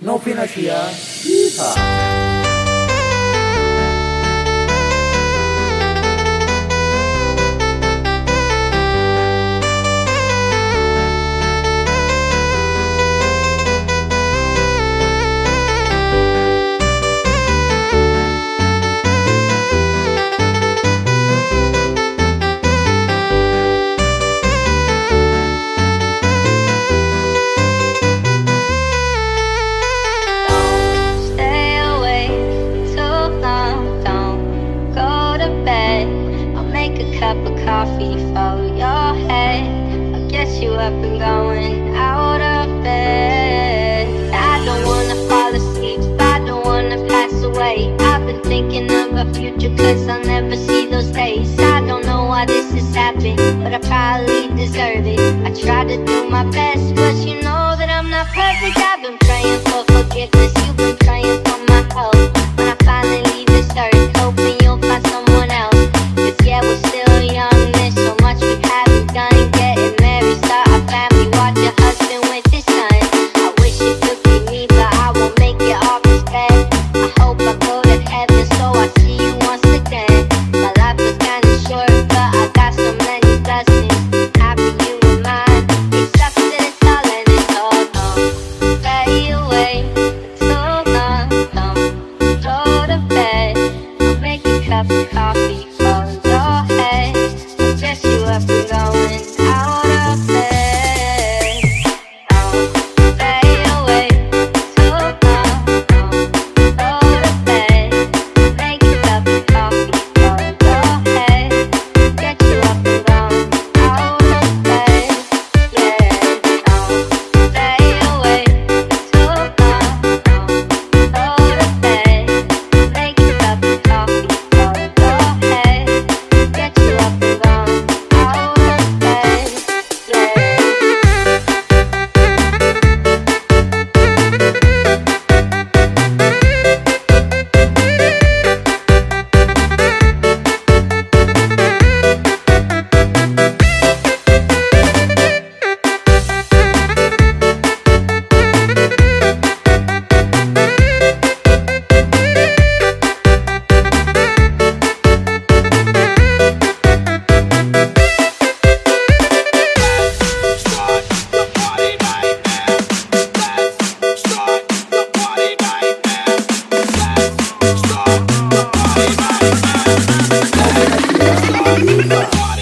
não financiar. Iha. Cup of coffee for your head. I'll get you up and going out of bed. I don't wanna fall asleep. I don't wanna pass away. I've been thinking of a future cause I'll never see those days. I don't know why this is happening, but I probably deserve it. I try to do my best, but you know that I'm not perfect. I've been praying for forgiveness. You've been praying for my help. When I finally earth, hoping Arriba.